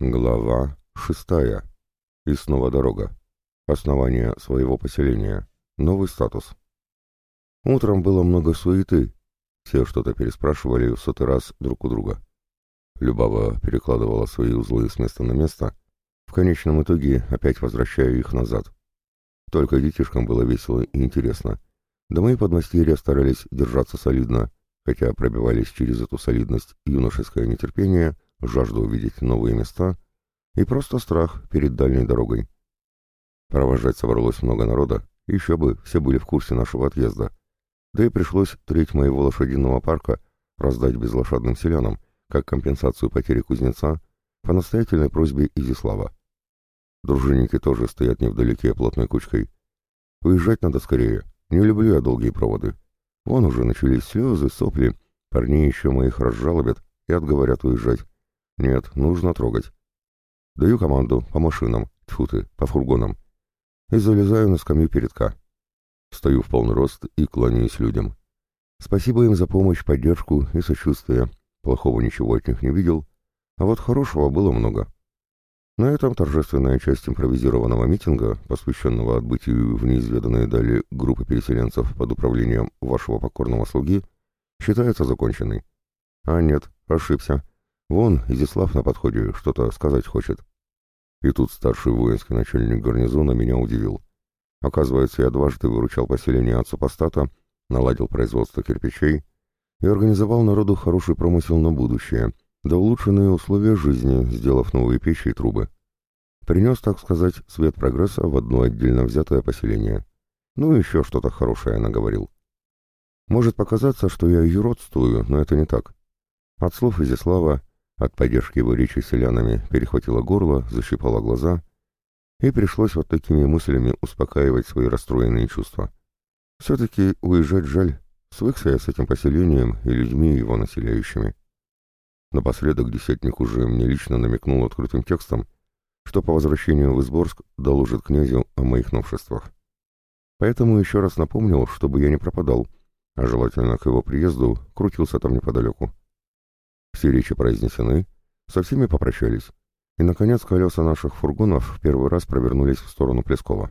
Глава шестая. И снова дорога. Основание своего поселения. Новый статус. Утром было много суеты. Все что-то переспрашивали в сотый раз друг у друга. Любава перекладывала свои узлы с места на место, в конечном итоге опять возвращая их назад. Только детишкам было весело и интересно. Да мои подмастерья старались держаться солидно, хотя пробивались через эту солидность юношеское нетерпение — жажда увидеть новые места и просто страх перед дальней дорогой. Провожать собралось много народа, еще бы, все были в курсе нашего отъезда. Да и пришлось треть моего лошадиного парка раздать безлошадным селянам, как компенсацию потери кузнеца, по настоятельной просьбе Изислава. Дружинники тоже стоят невдалеке плотной кучкой. Уезжать надо скорее, не люблю я долгие проводы. Вон уже начались слезы, сопли, парней еще моих разжалобят и отговорят уезжать. Нет, нужно трогать. Даю команду по машинам, тьфу ты, по фургонам. И залезаю на скамью передка. Стою в полный рост и кланяюсь людям. Спасибо им за помощь, поддержку и сочувствие. Плохого ничего от них не видел, а вот хорошего было много. На этом торжественная часть импровизированного митинга, посвященного отбытию в неизведанные дали группы переселенцев под управлением вашего покорного слуги, считается законченной. А нет, ошибся. Вон, Изяслав на подходе что-то сказать хочет. И тут старший воинский начальник гарнизона меня удивил. Оказывается, я дважды выручал поселение от супостата, наладил производство кирпичей и организовал народу хороший промысел на будущее, да улучшенные условия жизни, сделав новые печи и трубы. Принес, так сказать, свет прогресса в одно отдельно взятое поселение. Ну и еще что-то хорошее наговорил. Может показаться, что я юродствую, но это не так. От слов Изяслава от поддержки его речи селянами перехватило горло, защипало глаза, и пришлось вот такими мыслями успокаивать свои расстроенные чувства. Все-таки уезжать жаль, свыкся я с этим поселением и людьми его населяющими. Напоследок десятник уже мне лично намекнул открытым текстом, что по возвращению в Изборск доложит князю о моих новшествах. Поэтому еще раз напомнил, чтобы я не пропадал, а желательно к его приезду крутился там неподалеку. Все речи произнесены, со всеми попрощались, и, наконец, колеса наших фургонов в первый раз провернулись в сторону Плескова.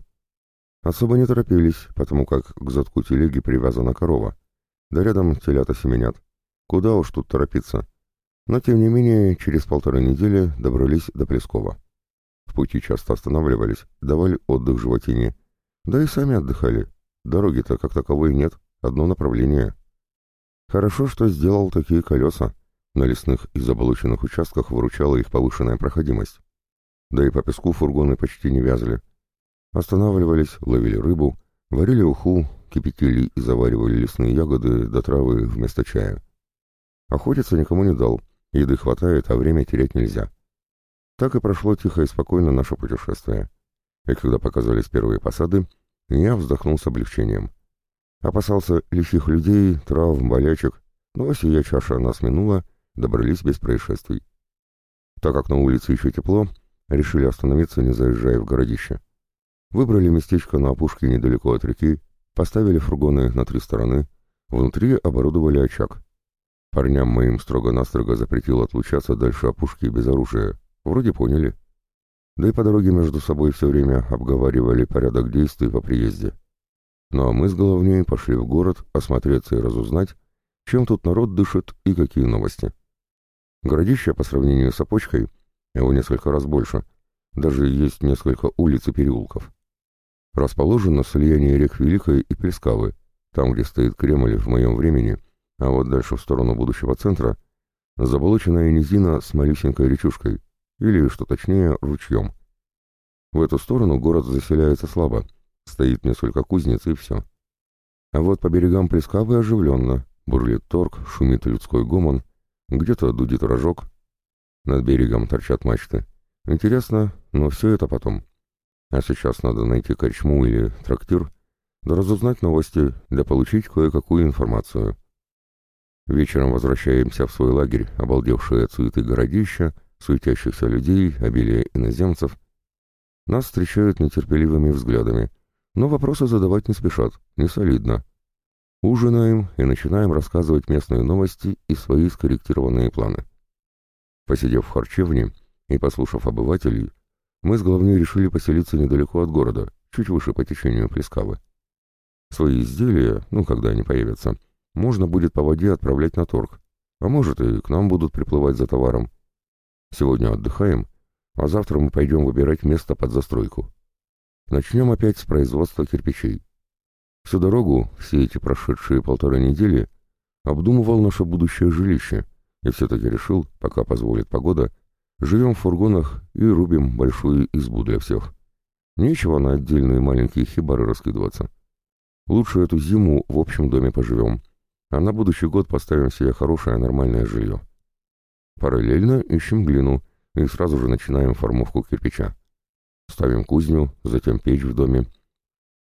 Особо не торопились, потому как к задку телеги привязана корова, да рядом телята семенят. Куда уж тут торопиться? Но, тем не менее, через полторы недели добрались до Плескова. В пути часто останавливались, давали отдых животине, да и сами отдыхали. Дороги-то как таковой нет, одно направление. Хорошо, что сделал такие колеса, на лесных и заболоченных участках выручала их повышенная проходимость. Да и по песку фургоны почти не вязли. Останавливались, ловили рыбу, варили уху, кипятили и заваривали лесные ягоды до травы вместо чая. Охотиться никому не дал, еды хватает, а время терять нельзя. Так и прошло тихо и спокойно наше путешествие. И когда показались первые посады, я вздохнул с облегчением. Опасался лихих людей, травм, болячек, но сия чаша нас минула, добрались без происшествий. Так как на улице еще тепло, решили остановиться, не заезжая в городище. Выбрали местечко на опушке недалеко от реки, поставили фургоны на три стороны, внутри оборудовали очаг. Парням моим строго-настрого запретил отлучаться дальше опушки без оружия. Вроде поняли. Да и по дороге между собой все время обговаривали порядок действий по приезде. Ну а мы с головней пошли в город осмотреться и разузнать, чем тут народ дышит и какие новости. Городище по сравнению с опочкой его несколько раз больше, даже есть несколько улиц и переулков. Расположено слияние рек Великой и Плескавы, там, где стоит Кремль в моем времени, а вот дальше в сторону будущего центра заболоченная низина с малюсенькой речушкой, или, что точнее, ручьем. В эту сторону город заселяется слабо, стоит несколько кузнец и все. А вот по берегам Плескавы оживленно, бурлит торг, шумит людской гомон, где-то дудит рожок. Над берегом торчат мачты. Интересно, но все это потом. А сейчас надо найти корчму или трактир, да разузнать новости, да получить кое-какую информацию. Вечером возвращаемся в свой лагерь, обалдевшие от суеты городища, суетящихся людей, обилие иноземцев. Нас встречают нетерпеливыми взглядами, но вопросы задавать не спешат, не солидно. Ужинаем и начинаем рассказывать местные новости и свои скорректированные планы. Посидев в харчевне, И, послушав обывателей, мы с головней решили поселиться недалеко от города, чуть выше по течению Плескавы. Свои изделия, ну, когда они появятся, можно будет по воде отправлять на торг, а может и к нам будут приплывать за товаром. Сегодня отдыхаем, а завтра мы пойдем выбирать место под застройку. Начнем опять с производства кирпичей. Всю дорогу, все эти прошедшие полторы недели, обдумывал наше будущее жилище и все-таки решил, пока позволит погода, живем в фургонах и рубим большую избу для всех. Нечего на отдельные маленькие хибары раскидываться. Лучше эту зиму в общем доме поживем, а на будущий год поставим себе хорошее нормальное жилье. Параллельно ищем глину и сразу же начинаем формовку кирпича. Ставим кузню, затем печь в доме.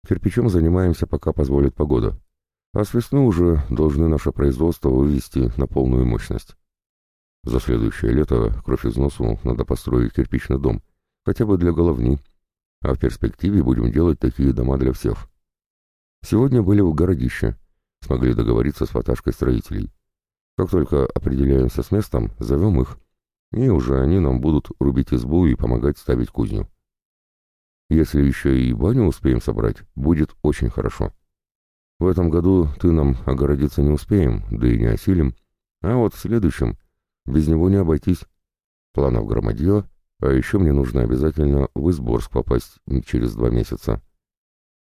Кирпичом занимаемся, пока позволит погода. А с весны уже должны наше производство вывести на полную мощность. За следующее лето, кровь из носу, надо построить кирпичный дом, хотя бы для головни, а в перспективе будем делать такие дома для всех. Сегодня были в городище, смогли договориться с ваташкой строителей. Как только определяемся с местом, зовем их, и уже они нам будут рубить избу и помогать ставить кузню. Если еще и баню успеем собрать, будет очень хорошо. В этом году ты нам огородиться не успеем, да и не осилим, а вот в следующем без него не обойтись. Планов громадье, а еще мне нужно обязательно в Изборск попасть через два месяца.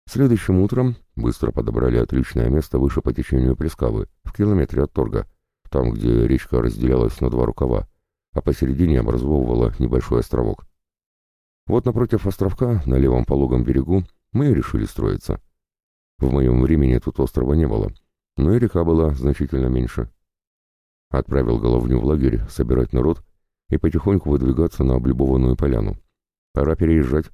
Следующим утром быстро подобрали отличное место выше по течению Плескавы, в километре от Торга, там, где речка разделялась на два рукава, а посередине образовывала небольшой островок. Вот напротив островка, на левом пологом берегу, мы и решили строиться. В моем времени тут острова не было, но и река была значительно меньше. Отправил головню в лагерь собирать народ и потихоньку выдвигаться на облюбованную поляну. Пора переезжать.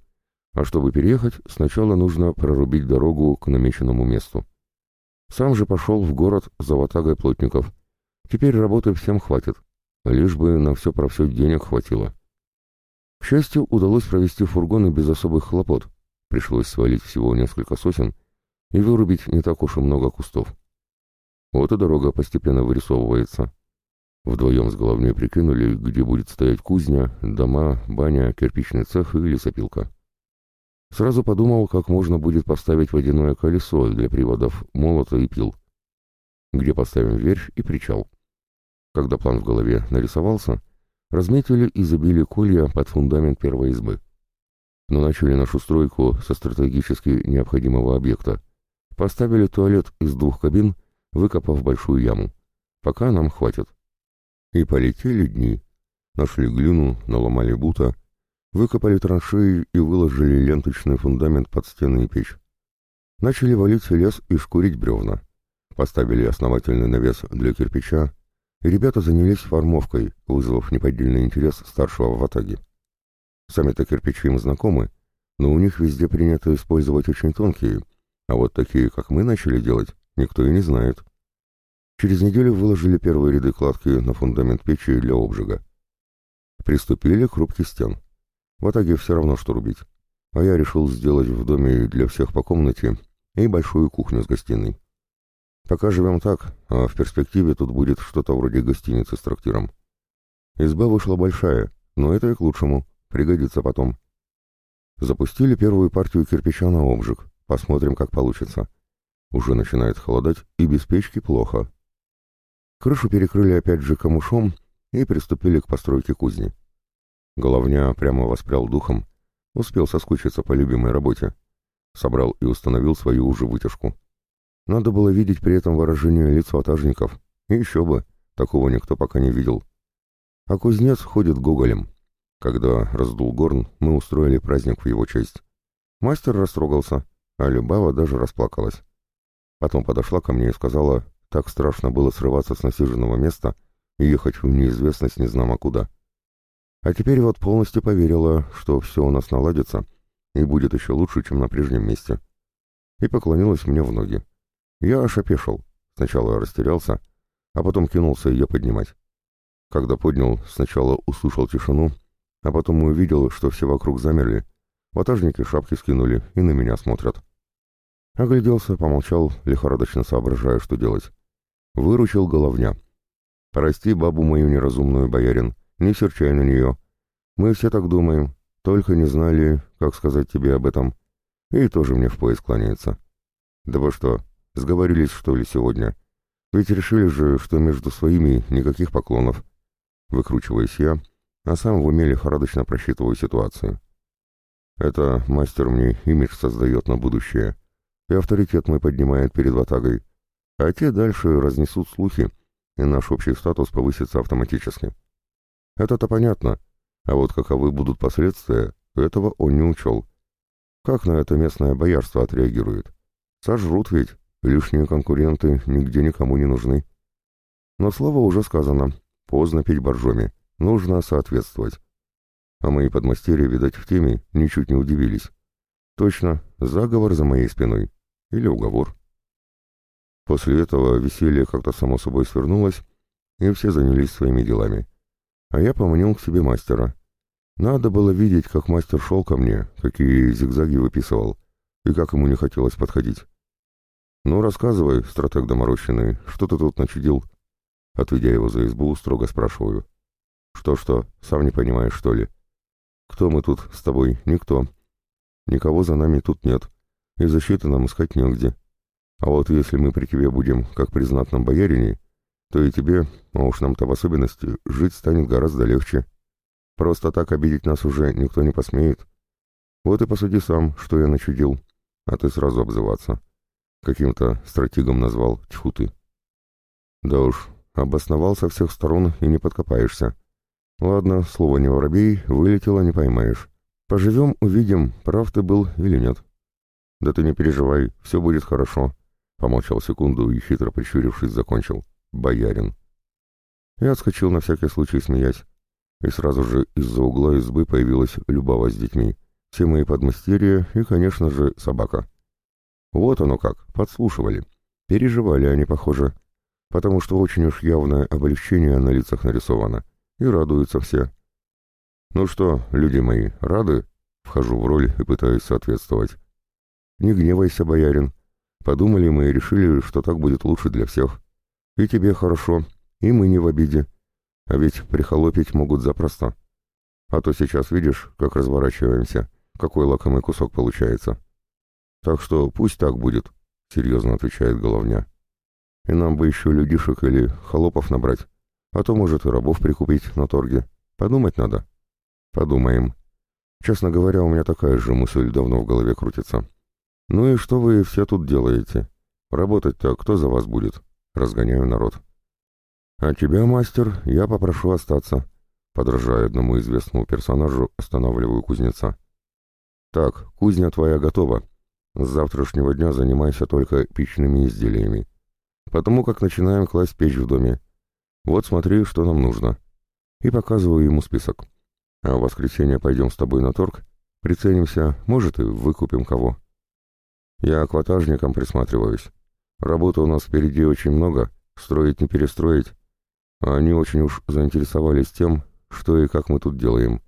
А чтобы переехать, сначала нужно прорубить дорогу к намеченному месту. Сам же пошел в город за ватагой плотников. Теперь работы всем хватит, лишь бы на все про все денег хватило. Счастью, удалось провести фургоны без особых хлопот. Пришлось свалить всего несколько сосен и вырубить не так уж и много кустов. Вот и дорога постепенно вырисовывается. Вдвоем с головней прикинули, где будет стоять кузня, дома, баня, кирпичный цех и лесопилка. Сразу подумал, как можно будет поставить водяное колесо для приводов молота и пил. Где поставим верфь и причал. Когда план в голове нарисовался, разметили и забили колья под фундамент первой избы. Но начали нашу стройку со стратегически необходимого объекта. Поставили туалет из двух кабин, выкопав большую яму. Пока нам хватит. И полетели дни. Нашли глину, наломали бута, выкопали траншеи и выложили ленточный фундамент под стены и печь. Начали валить лес и шкурить бревна. Поставили основательный навес для кирпича, ребята занялись формовкой, вызвав неподдельный интерес старшего в Атаге. Сами-то кирпичи им знакомы, но у них везде принято использовать очень тонкие, а вот такие, как мы начали делать, никто и не знает. Через неделю выложили первые ряды кладки на фундамент печи для обжига. Приступили к рубке стен. В итоге все равно, что рубить. А я решил сделать в доме для всех по комнате и большую кухню с гостиной. Пока живем так, а в перспективе тут будет что-то вроде гостиницы с трактиром. Изба вышла большая, но это и к лучшему, пригодится потом. Запустили первую партию кирпича на обжиг, посмотрим, как получится. Уже начинает холодать, и без печки плохо. Крышу перекрыли опять же камушом и приступили к постройке кузни. Головня прямо воспрял духом, успел соскучиться по любимой работе. Собрал и установил свою уже вытяжку. Надо было видеть при этом выражение лиц ватажников. И еще бы, такого никто пока не видел. А кузнец ходит гоголем. Когда раздул горн, мы устроили праздник в его честь. Мастер растрогался, а Любава даже расплакалась. Потом подошла ко мне и сказала, так страшно было срываться с насиженного места и ехать в неизвестность незнамо куда. А теперь вот полностью поверила, что все у нас наладится и будет еще лучше, чем на прежнем месте. И поклонилась мне в ноги. Я аж опешил. Сначала растерялся, а потом кинулся ее поднимать. Когда поднял, сначала услышал тишину, а потом увидел, что все вокруг замерли. Ватажники шапки скинули и на меня смотрят. Огляделся, помолчал, лихорадочно соображая, что делать. Выручил головня. «Прости бабу мою неразумную, боярин, не серчай на нее. Мы все так думаем, только не знали, как сказать тебе об этом. И тоже мне в пояс кланяется. Да вы что, сговорились, что ли, сегодня? Ведь решили же, что между своими никаких поклонов. Выкручиваюсь я, а сам в уме лихорадочно просчитываю ситуацию. Это мастер мне имидж создает на будущее, и авторитет мой поднимает перед ватагой, а те дальше разнесут слухи, и наш общий статус повысится автоматически. Это-то понятно, а вот каковы будут последствия, этого он не учел. Как на это местное боярство отреагирует? Сожрут ведь, лишние конкуренты нигде никому не нужны. Но слово уже сказано, поздно пить боржоми, нужно соответствовать. А мои подмастерья, видать, в теме ничуть не удивились. Точно, заговор за моей спиной. Или уговор. После этого веселье как-то само собой свернулось, и все занялись своими делами. А я поманил к себе мастера. Надо было видеть, как мастер шел ко мне, какие зигзаги выписывал, и как ему не хотелось подходить. «Ну, рассказывай, стратег доморощенный, что ты тут начудил?» Отведя его за избу, строго спрашиваю. «Что-что, сам не понимаешь, что ли?» «Кто мы тут с тобой? Никто. Никого за нами тут нет, и защиты нам искать негде. А вот если мы при тебе будем, как при знатном боярине, то и тебе, а уж нам-то в особенности, жить станет гораздо легче. Просто так обидеть нас уже никто не посмеет. Вот и посуди сам, что я начудил, а ты сразу обзываться. Каким-то стратегом назвал, тьфу ты. Да уж, обосновал со всех сторон и не подкопаешься. Ладно, слово не воробей, вылетело не поймаешь. Поживем, увидим, прав ты был или нет. Да ты не переживай, все будет хорошо. Помолчал секунду и, хитро прищурившись, закончил. Боярин. Я отскочил на всякий случай, смеясь. И сразу же из-за угла избы появилась Любава с детьми. Все мои подмастерья и, конечно же, собака. Вот оно как, подслушивали. Переживали они, похоже. Потому что очень уж явное облегчение на лицах нарисовано. И радуются все. Ну что, люди мои, рады? Вхожу в роль и пытаюсь соответствовать. Не гневайся, боярин. Подумали мы и решили, что так будет лучше для всех. И тебе хорошо, и мы не в обиде. А ведь прихолопить могут запросто. А то сейчас видишь, как разворачиваемся, какой лакомый кусок получается. Так что пусть так будет, серьезно отвечает головня. И нам бы еще людишек или холопов набрать, а то, может, и рабов прикупить на торге. Подумать надо. Подумаем. Честно говоря, у меня такая же мысль давно в голове крутится. «Ну и что вы все тут делаете? Работать-то кто за вас будет?» Разгоняю народ. «А тебя, мастер, я попрошу остаться», подражая одному известному персонажу, останавливаю кузнеца. «Так, кузня твоя готова. С завтрашнего дня занимайся только печными изделиями. Потому как начинаем класть печь в доме. Вот смотри, что нам нужно». И показываю ему список. «А в воскресенье пойдем с тобой на торг, приценимся, может, и выкупим кого». Я акватажником присматриваюсь. Работы у нас впереди очень много, строить не перестроить. Они очень уж заинтересовались тем, что и как мы тут делаем.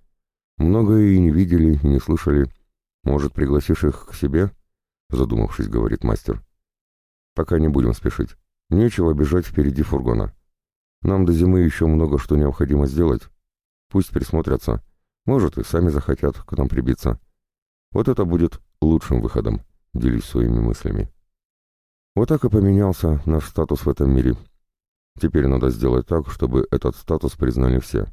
Многое и не видели, и не слышали. Может, пригласишь их к себе? Задумавшись, говорит мастер. Пока не будем спешить. Нечего бежать впереди фургона. Нам до зимы еще много что необходимо сделать. Пусть присмотрятся. Может, и сами захотят к нам прибиться. Вот это будет лучшим выходом делюсь своими мыслями. Вот так и поменялся наш статус в этом мире. Теперь надо сделать так, чтобы этот статус признали все.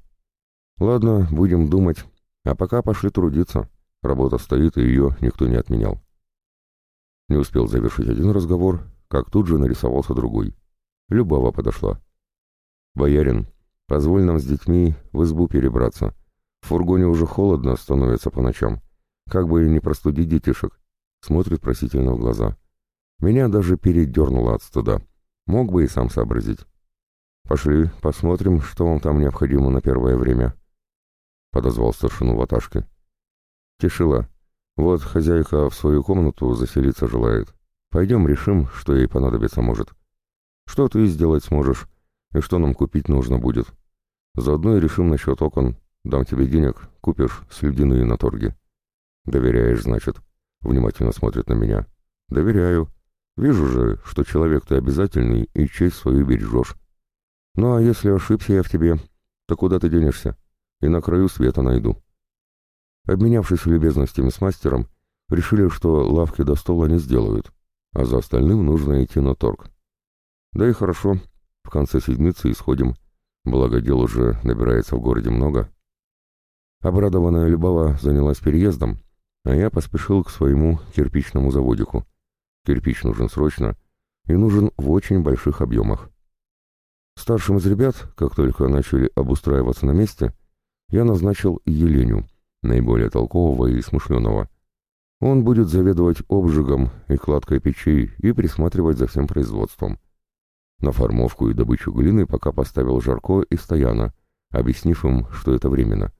Ладно, будем думать, а пока пошли трудиться. Работа стоит, и ее никто не отменял. Не успел завершить один разговор, как тут же нарисовался другой. Любава подошла. «Боярин, позволь нам с детьми в избу перебраться. В фургоне уже холодно становится по ночам. Как бы не простудить детишек смотрит просительно в глаза. Меня даже передернуло от стыда. Мог бы и сам сообразить. «Пошли, посмотрим, что вам там необходимо на первое время», — подозвал старшину ваташки. «Тишила, вот хозяйка в свою комнату заселиться желает. Пойдем решим, что ей понадобится может. Что ты сделать сможешь, и что нам купить нужно будет. Заодно и решим насчет окон. Дам тебе денег, купишь слюдяные на торге. Доверяешь, значит?» Внимательно смотрит на меня. Доверяю. Вижу же, что человек ты обязательный и честь свою бережешь. Ну а если ошибся я в тебе, то куда ты денешься? И на краю света найду. Обменявшись любезностями с мастером, решили, что лавки до стола не сделают, а за остальным нужно идти на торг. Да и хорошо, в конце седмицы исходим, благо дел уже набирается в городе много. Обрадованная Любава занялась переездом, а я поспешил к своему кирпичному заводику. Кирпич нужен срочно и нужен в очень больших объемах. Старшим из ребят, как только начали обустраиваться на месте, я назначил Еленю, наиболее толкового и смышленого. Он будет заведовать обжигом и кладкой печей и присматривать за всем производством. На формовку и добычу глины пока поставил Жарко и Стояна, объяснив им, что это временно.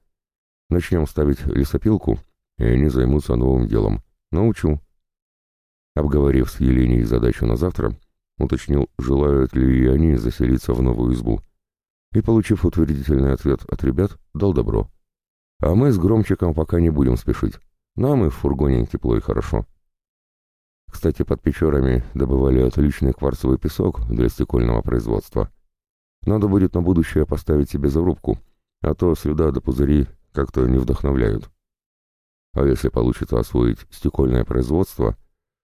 Начнем ставить лесопилку, и они займутся новым делом. Научу. Обговорив с Еленей задачу на завтра, уточнил, желают ли и они заселиться в новую избу. И, получив утвердительный ответ от ребят, дал добро. А мы с Громчиком пока не будем спешить. Нам и в фургоне тепло и хорошо. Кстати, под Печорами добывали отличный кварцевый песок для стекольного производства. Надо будет на будущее поставить себе зарубку, а то сюда до пузыри как-то не вдохновляют. А если получится освоить стекольное производство,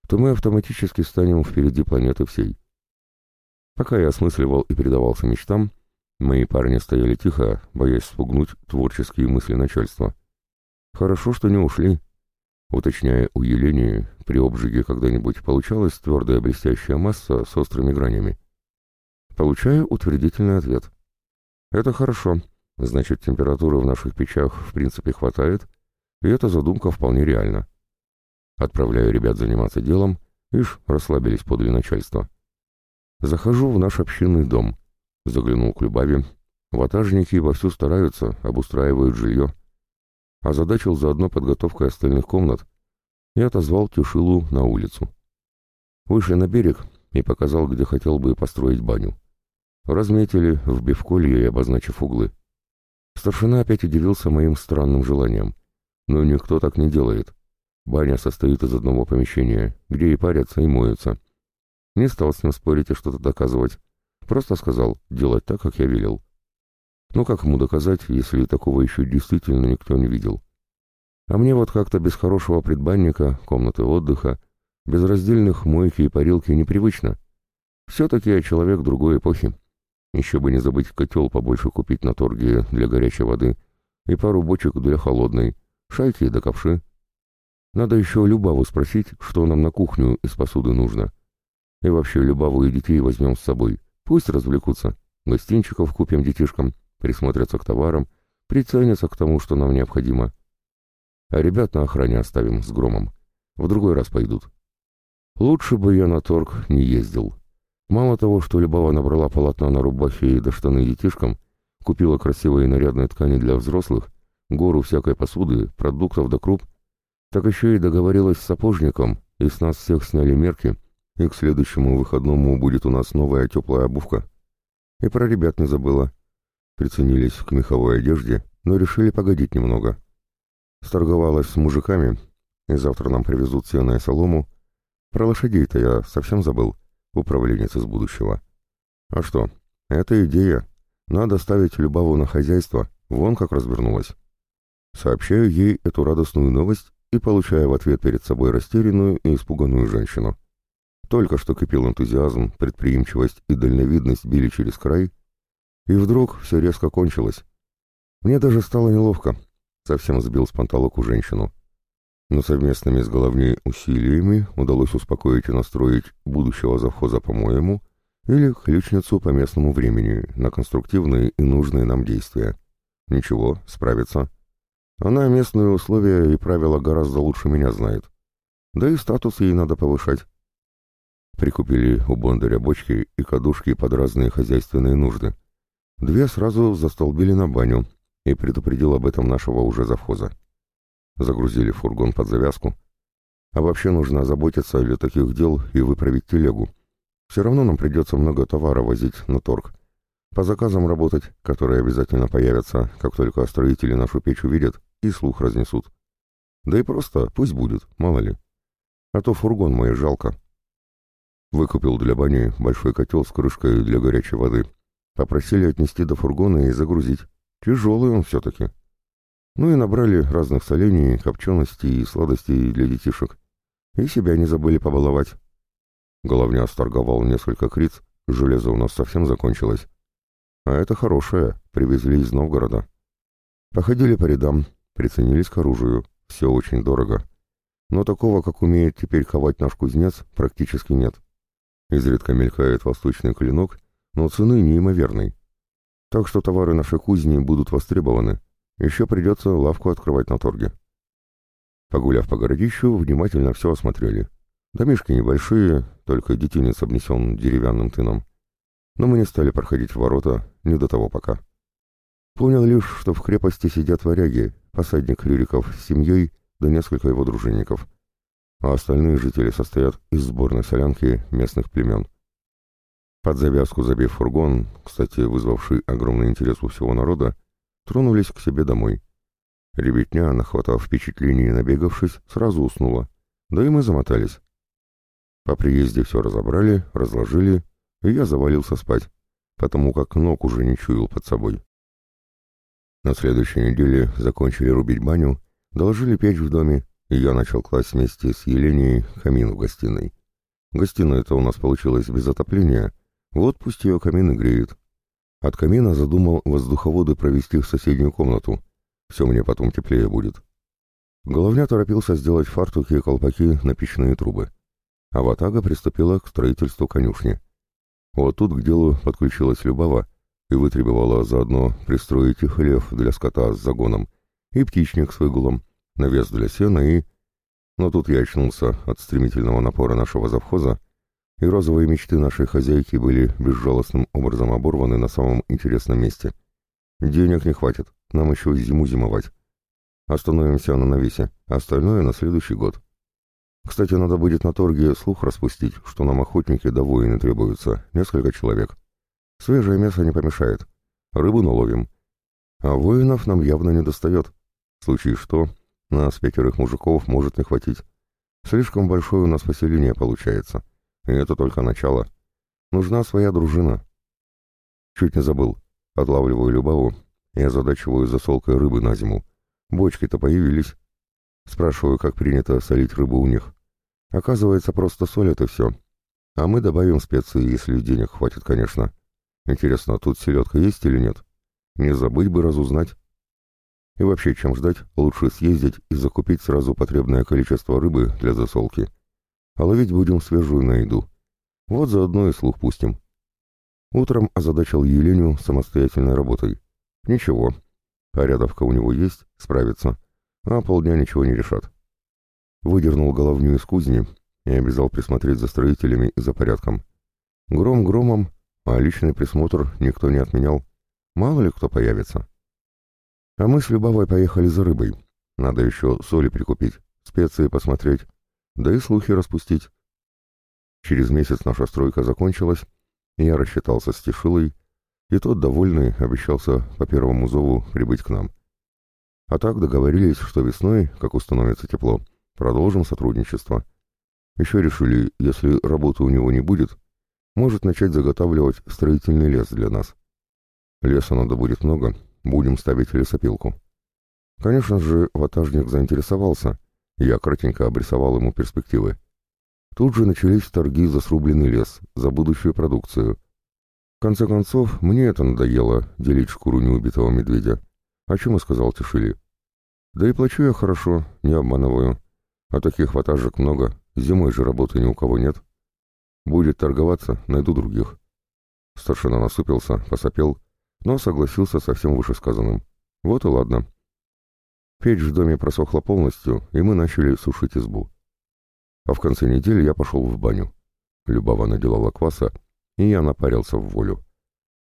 то мы автоматически станем впереди планеты всей. Пока я осмысливал и предавался мечтам, мои парни стояли тихо, боясь спугнуть творческие мысли начальства. Хорошо, что не ушли. Уточняя у Елении, при обжиге когда-нибудь получалась твердая блестящая масса с острыми гранями. Получаю утвердительный ответ. Это хорошо, значит температуры в наших печах в принципе хватает, и эта задумка вполне реальна. Отправляю ребят заниматься делом, ишь, расслабились подле начальства. Захожу в наш общинный дом. Заглянул к Любави. Ватажники вовсю стараются, обустраивают жилье. Озадачил заодно подготовкой остальных комнат и отозвал Тюшилу на улицу. Вышли на берег и показал, где хотел бы построить баню. Разметили, вбив колья и обозначив углы. Старшина опять удивился моим странным желанием. Но никто так не делает. Баня состоит из одного помещения, где и парятся, и моются. Не стал с ним спорить и что-то доказывать. Просто сказал делать так, как я велел. Ну как ему доказать, если такого еще действительно никто не видел? А мне вот как-то без хорошего предбанника, комнаты отдыха, без раздельных мойки и парилки непривычно. Все-таки я человек другой эпохи. Еще бы не забыть котел побольше купить на торге для горячей воды и пару бочек для холодной, шайки да ковши. Надо еще Любаву спросить, что нам на кухню из посуды нужно. И вообще Любаву и детей возьмем с собой. Пусть развлекутся. Гостинчиков купим детишкам, присмотрятся к товарам, приценятся к тому, что нам необходимо. А ребят на охране оставим с громом. В другой раз пойдут. Лучше бы я на торг не ездил. Мало того, что Любава набрала полотна на рубахе и до штаны детишкам, купила красивые нарядные ткани для взрослых, гору всякой посуды, продуктов до круп, так еще и договорилась с сапожником, и с нас всех сняли мерки, и к следующему выходному будет у нас новая теплая обувка. И про ребят не забыла. Приценились к меховой одежде, но решили погодить немного. Сторговалась с мужиками, и завтра нам привезут сено и солому. Про лошадей-то я совсем забыл, управленец из будущего. А что, это идея. Надо ставить Любаву на хозяйство, вон как развернулась. Сообщаю ей эту радостную новость и получаю в ответ перед собой растерянную и испуганную женщину. Только что кипел энтузиазм, предприимчивость и дальновидность били через край, и вдруг все резко кончилось. Мне даже стало неловко, совсем сбил с панталок у женщину. Но совместными с головней усилиями удалось успокоить и настроить будущего завхоза по-моему или ключницу по местному времени на конструктивные и нужные нам действия. Ничего, справится. Она местные условия и правила гораздо лучше меня знает. Да и статус ей надо повышать. Прикупили у Бондаря бочки и кадушки под разные хозяйственные нужды. Две сразу застолбили на баню и предупредил об этом нашего уже завхоза. Загрузили фургон под завязку. А вообще нужно озаботиться для таких дел и выправить телегу. Все равно нам придется много товара возить на торг. По заказам работать, которые обязательно появятся, как только строители нашу печь увидят и слух разнесут. Да и просто пусть будет, мало ли. А то фургон мой жалко. Выкупил для бани большой котел с крышкой для горячей воды. Попросили отнести до фургона и загрузить. Тяжелый он все-таки. Ну и набрали разных солений, копченостей и сладостей для детишек. И себя не забыли побаловать. Головня сторговал несколько криц, железо у нас совсем закончилось. А это хорошее, привезли из Новгорода. Походили по рядам, приценились к оружию, все очень дорого. Но такого, как умеет теперь ковать наш кузнец, практически нет. Изредка мелькает восточный клинок, но цены неимоверной. Так что товары нашей кузни будут востребованы. Еще придется лавку открывать на торге. Погуляв по городищу, внимательно все осмотрели. Домишки небольшие, только детинец обнесен деревянным тыном. Но мы не стали проходить в ворота, не до того пока. Понял лишь, что в крепости сидят варяги, посадник Рюриков с семьей, да несколько его дружинников. А остальные жители состоят из сборной солянки местных племен. Под завязку забив фургон, кстати, вызвавший огромный интерес у всего народа, тронулись к себе домой. Ребятня, нахватав впечатлений и набегавшись, сразу уснула. Да и мы замотались. По приезде все разобрали, разложили, и я завалился спать, потому как ног уже не чуял под собой. На следующей неделе закончили рубить баню, доложили печь в доме, и я начал класть вместе с Еленей камин в гостиной. Гостиная-то у нас получилась без отопления, вот пусть ее камин и греет. От камина задумал воздуховоды провести в соседнюю комнату. Все мне потом теплее будет. Головня торопился сделать фартуки и колпаки на печные трубы. А Ватага приступила к строительству конюшни. Вот тут к делу подключилась Любава и вытребовала заодно пристроить и хлев для скота с загоном, и птичник с выгулом, навес для сена и... Но тут я очнулся от стремительного напора нашего завхоза и розовые мечты нашей хозяйки были безжалостным образом оборваны на самом интересном месте. Денег не хватит, нам еще зиму зимовать. Остановимся на навесе, остальное на следующий год. Кстати, надо будет на торге слух распустить, что нам охотники да воины требуются, несколько человек. Свежее мясо не помешает. Рыбу наловим. А воинов нам явно не достает. В случае что, нас пятерых мужиков может не хватить. Слишком большое у нас поселение получается. И это только начало. Нужна своя дружина. Чуть не забыл. Отлавливаю Любаву и озадачиваю засолкой рыбы на зиму. Бочки-то появились. Спрашиваю, как принято солить рыбу у них. Оказывается, просто солят и все. А мы добавим специи, если денег хватит, конечно. Интересно, тут селедка есть или нет? Не забыть бы разузнать. И вообще, чем ждать, лучше съездить и закупить сразу потребное количество рыбы для засолки а ловить будем свежую на еду. Вот заодно и слух пустим. Утром озадачил Еленю самостоятельной работой. Ничего, порядовка у него есть, справится, а полдня ничего не решат. Выдернул головню из кузни и обязал присмотреть за строителями и за порядком. Гром громом, а личный присмотр никто не отменял. Мало ли кто появится. А мы с Любовой поехали за рыбой. Надо еще соли прикупить, специи посмотреть, да и слухи распустить. Через месяц наша стройка закончилась, я рассчитался с Тишилой, и тот, довольный, обещался по первому зову прибыть к нам. А так договорились, что весной, как установится тепло, продолжим сотрудничество. Еще решили, если работы у него не будет, может начать заготавливать строительный лес для нас. Леса надо будет много, будем ставить лесопилку. Конечно же, ватажник заинтересовался, я кратенько обрисовал ему перспективы. Тут же начались торги за срубленный лес, за будущую продукцию. В конце концов, мне это надоело, делить шкуру неубитого медведя. О чем и сказал Тишили. Да и плачу я хорошо, не обманываю. А таких ватажек много, зимой же работы ни у кого нет. Будет торговаться, найду других. Старшина насупился, посопел, но согласился со всем вышесказанным. Вот и ладно. Печь в доме просохла полностью, и мы начали сушить избу. А в конце недели я пошел в баню. Любава наделала кваса, и я напарился в волю.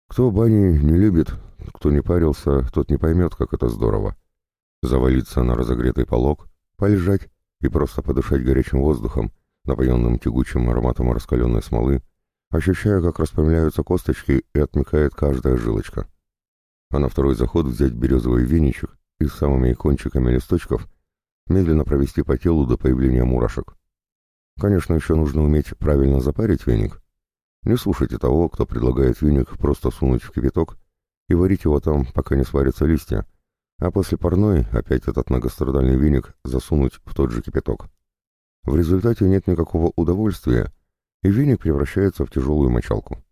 Кто бани не любит, кто не парился, тот не поймет, как это здорово. Завалиться на разогретый полог, полежать и просто подышать горячим воздухом, напоенным тягучим ароматом раскаленной смолы, ощущая, как распрямляются косточки и отмекает каждая жилочка. А на второй заход взять березовый веничек и самыми кончиками листочков медленно провести по телу до появления мурашек. Конечно, еще нужно уметь правильно запарить веник. Не слушайте того, кто предлагает веник просто сунуть в кипяток и варить его там, пока не сварятся листья, а после парной опять этот многострадальный веник засунуть в тот же кипяток. В результате нет никакого удовольствия, и веник превращается в тяжелую мочалку.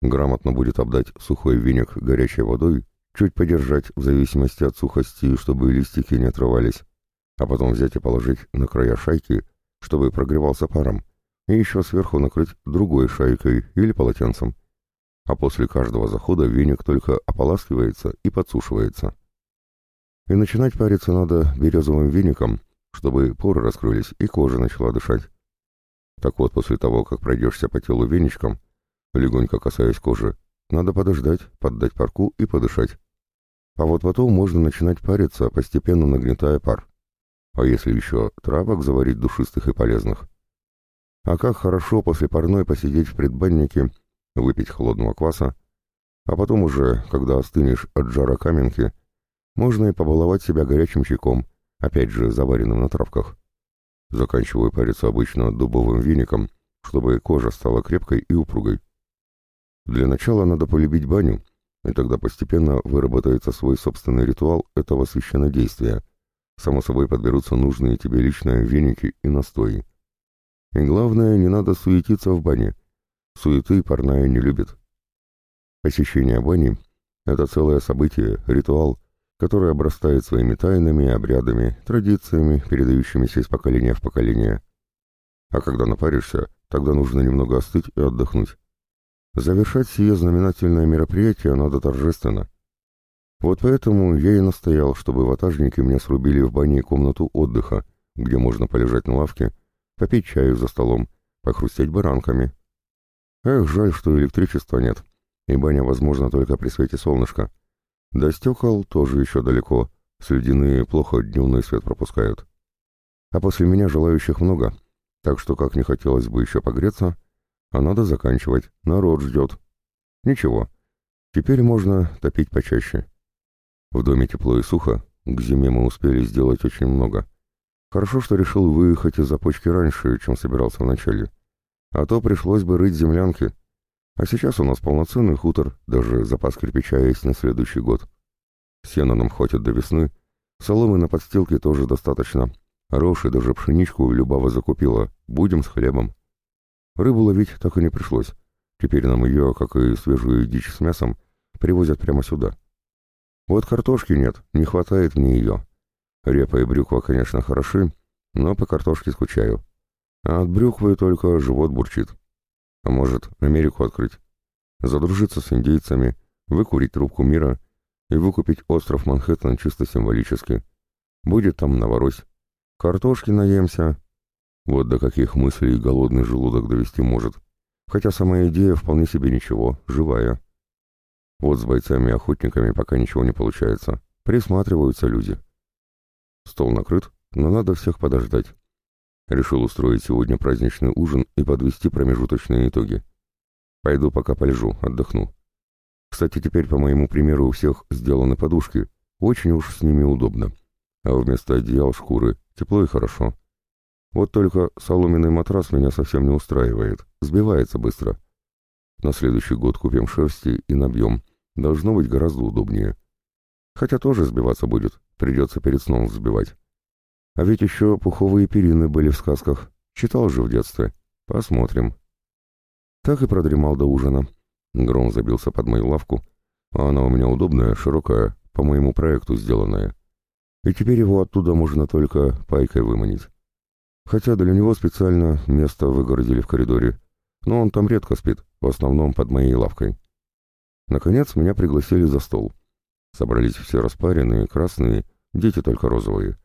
Грамотно будет обдать сухой веник горячей водой, чуть подержать в зависимости от сухости, чтобы листики не отрывались, а потом взять и положить на края шайки, чтобы прогревался паром, и еще сверху накрыть другой шайкой или полотенцем. А после каждого захода веник только ополаскивается и подсушивается. И начинать париться надо березовым веником, чтобы поры раскрылись и кожа начала дышать. Так вот, после того, как пройдешься по телу веничком, легонько касаясь кожи, надо подождать, поддать парку и подышать. А вот потом можно начинать париться, постепенно нагнетая пар. А если еще травок заварить душистых и полезных? А как хорошо после парной посидеть в предбаннике, выпить холодного кваса, а потом уже, когда остынешь от жара каменки, можно и побаловать себя горячим чайком, опять же заваренным на травках. Заканчиваю париться обычно дубовым веником, чтобы кожа стала крепкой и упругой. Для начала надо полюбить баню, и тогда постепенно выработается свой собственный ритуал этого священнодействия, Само собой подберутся нужные тебе лично веники и настои. И главное, не надо суетиться в бане. Суеты парная не любит. Посещение бани — это целое событие, ритуал, который обрастает своими тайнами, обрядами, традициями, передающимися из поколения в поколение. А когда напаришься, тогда нужно немного остыть и отдохнуть. Завершать сие знаменательное мероприятие надо торжественно — вот поэтому я и настоял, чтобы ватажники мне срубили в бане комнату отдыха, где можно полежать на лавке, попить чаю за столом, похрустеть баранками. Эх, жаль, что электричества нет, и баня возможна только при свете солнышка. До стекол тоже еще далеко, слюдяные плохо дневной свет пропускают. А после меня желающих много, так что как не хотелось бы еще погреться, а надо заканчивать, народ ждет. Ничего, теперь можно топить почаще. В доме тепло и сухо, к зиме мы успели сделать очень много. Хорошо, что решил выехать из-за почки раньше, чем собирался вначале. А то пришлось бы рыть землянки. А сейчас у нас полноценный хутор, даже запас кирпича есть на следующий год. Сена нам хватит до весны, соломы на подстилке тоже достаточно. Роши даже пшеничку Любава закупила, будем с хлебом. Рыбу ловить так и не пришлось. Теперь нам ее, как и свежую дичь с мясом, привозят прямо сюда. Вот картошки нет, не хватает мне ее. Репа и брюква, конечно, хороши, но по картошке скучаю. А от брюквы только живот бурчит. А может, Америку открыть? Задружиться с индейцами, выкурить трубку мира и выкупить остров Манхэттен чисто символически. Будет там Новорось. Картошки наемся. Вот до каких мыслей голодный желудок довести может. Хотя сама идея вполне себе ничего, живая. Вот с бойцами-охотниками пока ничего не получается. Присматриваются люди. Стол накрыт, но надо всех подождать. Решил устроить сегодня праздничный ужин и подвести промежуточные итоги. Пойду пока полежу, отдохну. Кстати, теперь, по моему примеру, у всех сделаны подушки. Очень уж с ними удобно. А вместо одеял шкуры тепло и хорошо. Вот только соломенный матрас меня совсем не устраивает. Сбивается быстро. На следующий год купим шерсти и набьем. Должно быть гораздо удобнее. Хотя тоже сбиваться будет. Придется перед сном взбивать. А ведь еще пуховые перины были в сказках. Читал же в детстве. Посмотрим. Так и продремал до ужина. Гром забился под мою лавку. А она у меня удобная, широкая, по моему проекту сделанная. И теперь его оттуда можно только пайкой выманить. Хотя для него специально место выгородили в коридоре. Но он там редко спит в основном под моей лавкой. Наконец меня пригласили за стол. Собрались все распаренные, красные, дети только розовые.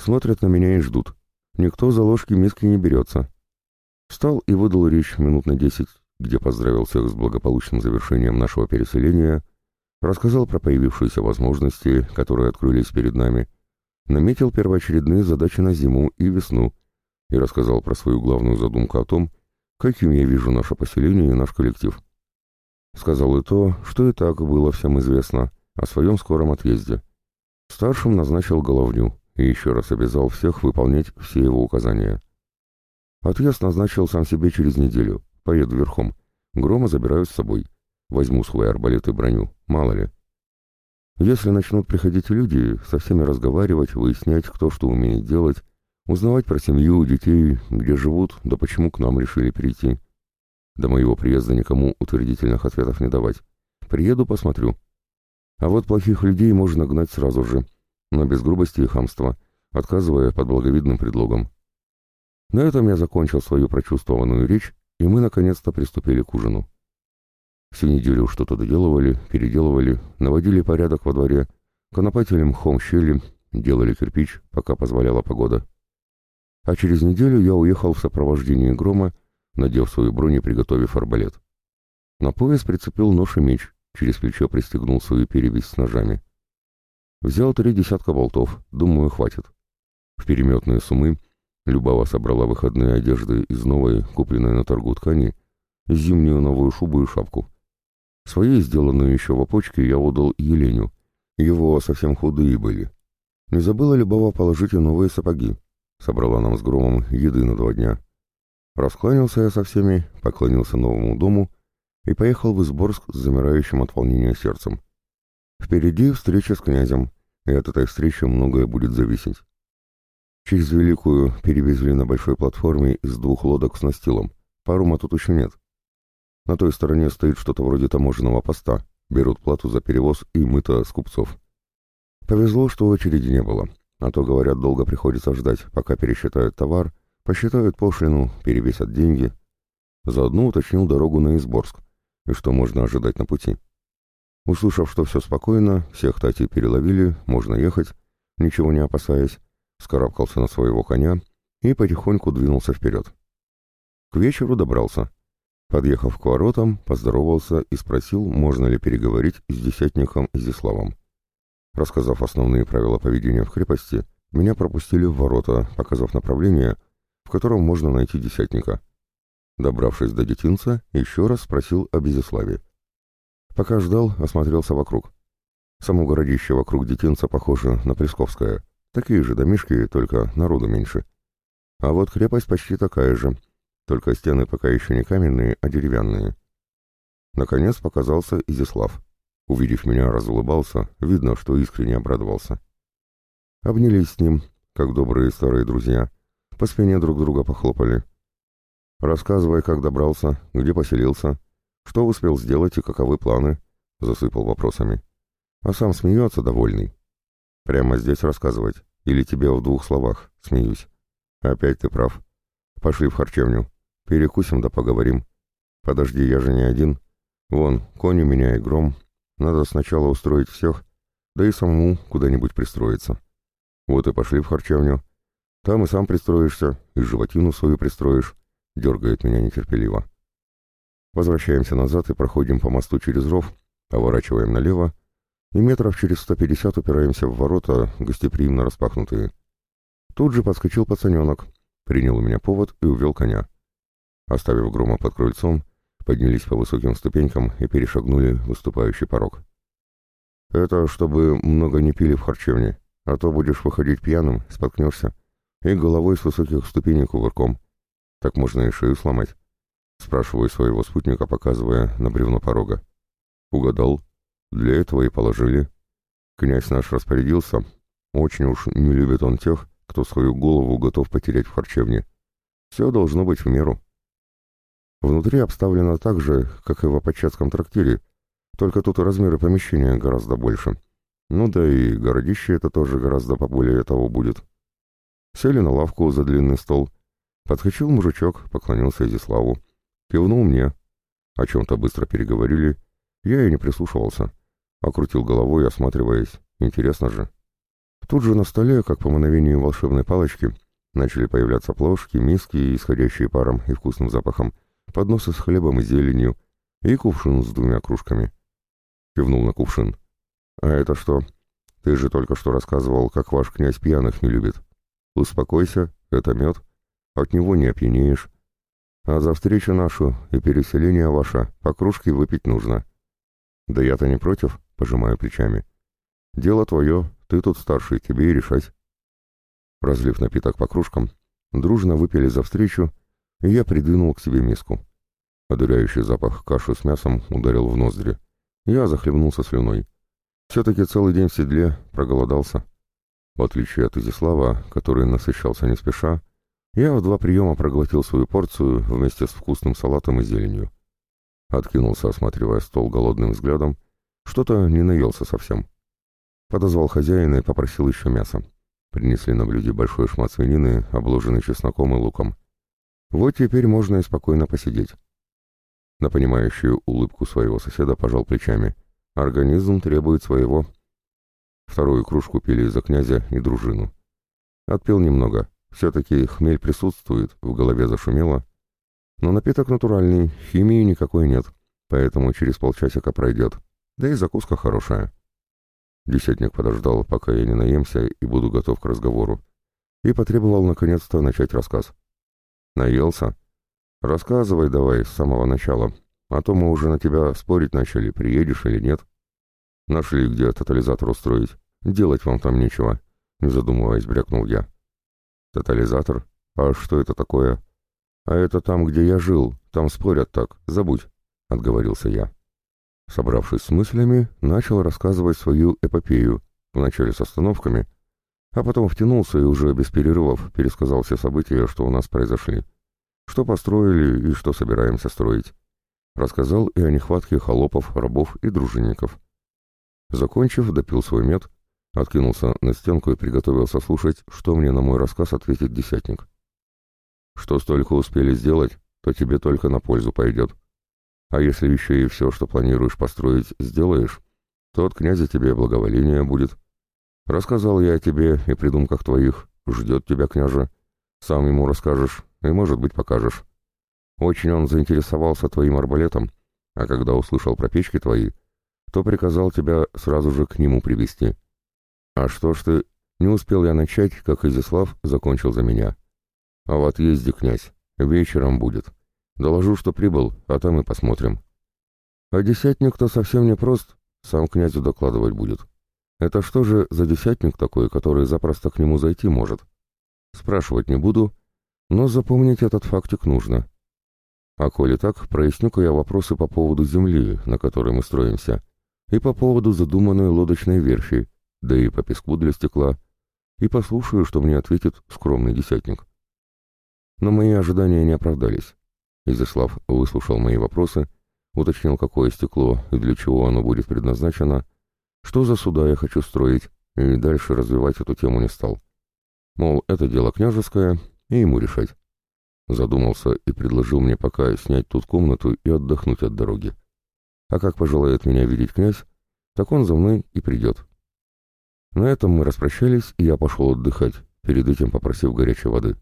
Смотрят на меня и ждут. Никто за ложки миски не берется. Встал и выдал речь минут на десять, где поздравил всех с благополучным завершением нашего переселения, рассказал про появившиеся возможности, которые открылись перед нами, наметил первоочередные задачи на зиму и весну и рассказал про свою главную задумку о том, каким я вижу наше поселение и наш коллектив. Сказал и то, что и так было всем известно, о своем скором отъезде. Старшим назначил головню и еще раз обязал всех выполнять все его указания. Отъезд назначил сам себе через неделю. Поеду верхом. Грома забираю с собой. Возьму свой арбалет и броню, мало ли. Если начнут приходить люди, со всеми разговаривать, выяснять, кто что умеет делать, узнавать про семью, детей, где живут, да почему к нам решили прийти. До моего приезда никому утвердительных ответов не давать. Приеду, посмотрю. А вот плохих людей можно гнать сразу же, но без грубости и хамства, отказывая под благовидным предлогом. На этом я закончил свою прочувствованную речь, и мы наконец-то приступили к ужину. Всю неделю что-то доделывали, переделывали, наводили порядок во дворе, конопатили мхом щели, делали кирпич, пока позволяла погода. А через неделю я уехал в сопровождении грома, надев свою броню и приготовив арбалет. На пояс прицепил нож и меч, через плечо пристегнул свою перевязь с ножами. Взял три десятка болтов, думаю, хватит. В переметные суммы Любава собрала выходные одежды из новой, купленной на торгу ткани, зимнюю новую шубу и шапку. Свои, сделанные еще в опочке, я отдал Еленю. Его совсем худые были. Не забыла Любава положить и новые сапоги. Собрала нам с громом еды на два дня. Раскланялся я со всеми, поклонился новому дому и поехал в Изборск с замирающим от волнения сердцем. Впереди встреча с князем, и от этой встречи многое будет зависеть. Через Великую перевезли на большой платформе из двух лодок с настилом. Парума тут еще нет. На той стороне стоит что-то вроде таможенного поста. Берут плату за перевоз и мыто с купцов. Повезло, что очереди не было. А то, говорят, долго приходится ждать, пока пересчитают товар, посчитают пошлину, перевесят деньги. Заодно уточнил дорогу на Изборск и что можно ожидать на пути. Услышав, что все спокойно, всех тати переловили, можно ехать, ничего не опасаясь, скарабкался на своего коня и потихоньку двинулся вперед. К вечеру добрался. Подъехав к воротам, поздоровался и спросил, можно ли переговорить с десятником Изиславом. Рассказав основные правила поведения в крепости, меня пропустили в ворота, показав направление, в котором можно найти десятника. Добравшись до детинца, еще раз спросил об Изиславе. Пока ждал, осмотрелся вокруг. Само городище вокруг детинца похоже на Плесковское. Такие же домишки, только народу меньше. А вот крепость почти такая же, только стены пока еще не каменные, а деревянные. Наконец показался Изяслав. Увидев меня, разулыбался, видно, что искренне обрадовался. Обнялись с ним, как добрые старые друзья, по спине друг друга похлопали. «Рассказывай, как добрался, где поселился, что успел сделать и каковы планы», — засыпал вопросами. А сам смеется довольный. Прямо здесь рассказывать? Или тебе в двух словах? Смеюсь. Опять ты прав. Пошли в харчевню. Перекусим да поговорим. Подожди, я же не один. Вон, конь у меня и гром. Надо сначала устроить всех, да и самому куда-нибудь пристроиться. Вот и пошли в харчевню. Там и сам пристроишься, и животину свою пристроишь. Дергает меня нетерпеливо. Возвращаемся назад и проходим по мосту через ров, поворачиваем налево и метров через 150 упираемся в ворота, гостеприимно распахнутые. Тут же подскочил пацаненок, принял у меня повод и увел коня. Оставив грома под крыльцом, поднялись по высоким ступенькам и перешагнули выступающий порог. «Это чтобы много не пили в харчевне, а то будешь выходить пьяным, споткнешься, и головой с высоких ступенек кувырком. Так можно и шею сломать», — спрашиваю своего спутника, показывая на бревно порога. «Угадал», для этого и положили. Князь наш распорядился. Очень уж не любит он тех, кто свою голову готов потерять в харчевне. Все должно быть в меру. Внутри обставлено так же, как и в Апачатском трактире, только тут размеры помещения гораздо больше. Ну да и городище это тоже гораздо поболее того будет. Сели на лавку за длинный стол. Подскочил мужичок, поклонился Изиславу. Кивнул мне. О чем-то быстро переговорили. Я и не прислушивался. Окрутил головой, осматриваясь. Интересно же. Тут же на столе, как по мановению волшебной палочки, начали появляться плошки, миски, исходящие паром и вкусным запахом, подносы с хлебом и зеленью и кувшин с двумя кружками. Кивнул на кувшин. «А это что? Ты же только что рассказывал, как ваш князь пьяных не любит. Успокойся, это мед. От него не опьянеешь. А за встречу нашу и переселение ваше по кружке выпить нужно». «Да я-то не против», Пожимаю плечами. «Дело твое, ты тут старший, тебе и решать». Разлив напиток по кружкам, дружно выпили за встречу, и я придвинул к себе миску. Одуряющий запах каши с мясом ударил в ноздри. Я захлебнулся слюной. Все-таки целый день в седле, проголодался. В отличие от Изяслава, который насыщался не спеша, я в два приема проглотил свою порцию вместе с вкусным салатом и зеленью. Откинулся, осматривая стол голодным взглядом, что-то не наелся совсем. Подозвал хозяина и попросил еще мяса. Принесли на блюде большой шмат свинины, обложенный чесноком и луком. Вот теперь можно и спокойно посидеть. На понимающую улыбку своего соседа пожал плечами. Организм требует своего. Вторую кружку пили за князя и дружину. Отпил немного, все-таки хмель присутствует, в голове зашумело. Но напиток натуральный, химии никакой нет, поэтому через полчасика пройдет. Да и закуска хорошая. Десятник подождал, пока я не наемся и буду готов к разговору, и потребовал наконец-то начать рассказ. «Наелся? Рассказывай давай с самого начала, а то мы уже на тебя спорить начали, приедешь или нет. Нашли, где тотализатор устроить. Делать вам там нечего», — не задумываясь, брякнул я. «Тотализатор? А что это такое?» «А это там, где я жил, там спорят так, забудь», — отговорился я. Собравшись с мыслями, начал рассказывать свою эпопею, вначале с остановками, а потом втянулся и уже без перерывов пересказал все события, что у нас произошли. Что построили и что собираемся строить. Рассказал и о нехватке холопов, рабов и дружинников. Закончив, допил свой мед Откинулся на стенку и приготовился слушать, что мне на мой рассказ ответит десятник. «Что столько успели сделать, то тебе только на пользу пойдет. А если еще и все, что планируешь построить, сделаешь, то от князя тебе благоволение будет. Рассказал я о тебе и придумках твоих, ждет тебя княже. Сам ему расскажешь и, может быть, покажешь. Очень он заинтересовался твоим арбалетом, а когда услышал про печки твои, то приказал тебя сразу же к нему привести. «А что ж ты...» Не успел я начать, как Изяслав закончил за меня. «А в отъезде, князь. Вечером будет. Доложу, что прибыл, а там и посмотрим». «А десятник-то совсем не прост. Сам князю докладывать будет. Это что же за десятник такой, который запросто к нему зайти может? Спрашивать не буду, но запомнить этот фактик нужно. А коли так, проясню-ка я вопросы по поводу земли, на которой мы строимся, и по поводу задуманной лодочной верфи, да и по песку для стекла, и послушаю, что мне ответит скромный десятник. Но мои ожидания не оправдались. Изяслав выслушал мои вопросы, уточнил, какое стекло и для чего оно будет предназначено, что за суда я хочу строить, и дальше развивать эту тему не стал. Мол, это дело княжеское, и ему решать. Задумался и предложил мне пока снять тут комнату и отдохнуть от дороги. А как пожелает меня видеть князь, так он за мной и придет. На этом мы распрощались, и я пошел отдыхать, перед этим попросив горячей воды.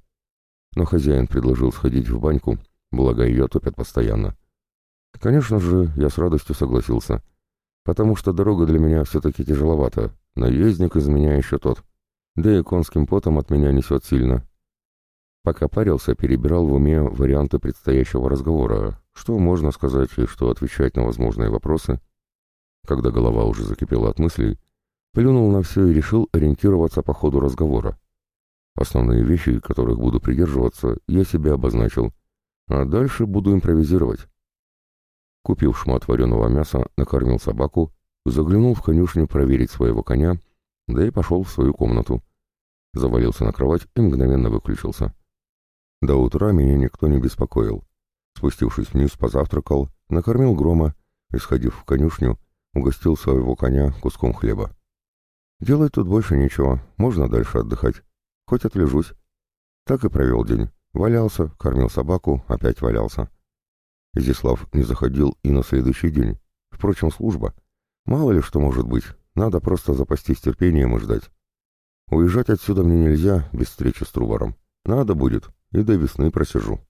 Но хозяин предложил сходить в баньку, благо ее топят постоянно. Конечно же, я с радостью согласился, потому что дорога для меня все-таки тяжеловата, наездник из меня еще тот, да и конским потом от меня несет сильно. Пока парился, перебирал в уме варианты предстоящего разговора, что можно сказать и что отвечать на возможные вопросы. Когда голова уже закипела от мыслей, Плюнул на все и решил ориентироваться по ходу разговора. Основные вещи, которых буду придерживаться, я себе обозначил, а дальше буду импровизировать. Купив шмат вареного мяса, накормил собаку, заглянул в конюшню проверить своего коня, да и пошел в свою комнату. Завалился на кровать и мгновенно выключился. До утра меня никто не беспокоил. Спустившись вниз, позавтракал, накормил грома и, сходив в конюшню, угостил своего коня куском хлеба. Делать тут больше ничего, можно дальше отдыхать. Хоть отлежусь. Так и провел день. Валялся, кормил собаку, опять валялся. Изяслав не заходил и на следующий день. Впрочем, служба. Мало ли что может быть, надо просто запастись терпением и ждать. Уезжать отсюда мне нельзя без встречи с Труваром. Надо будет, и до весны просижу.